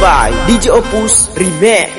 by DJ Opus Remix.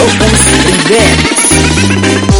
Doutor Silvério.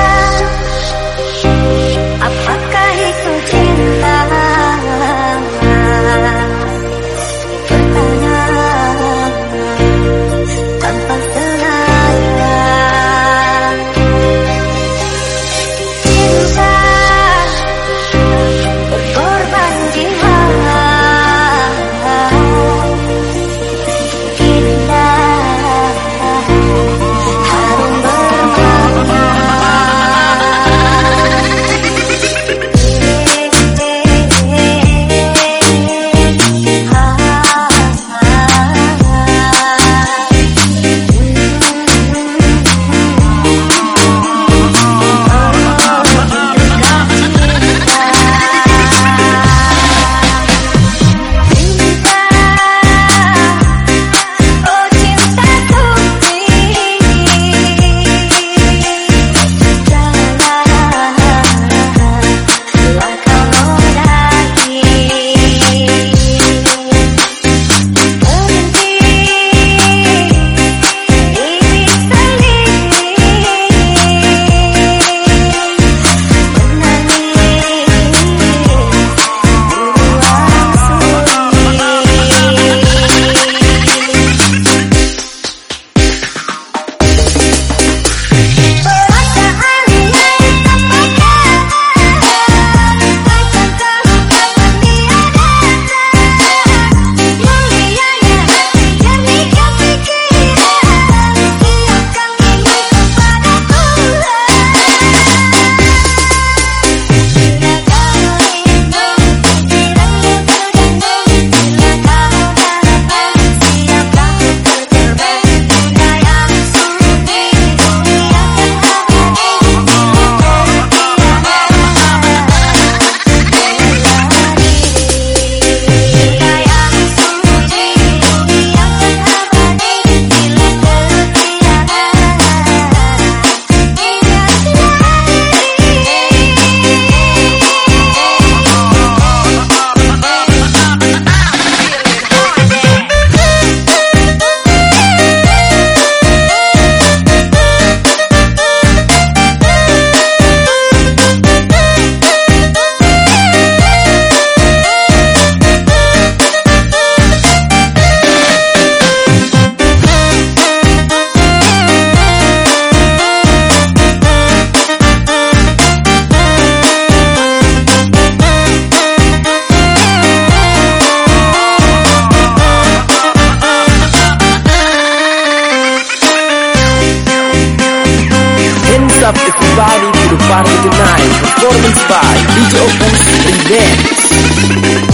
up the body to the party tonight. Performance by DJ Opus Remix.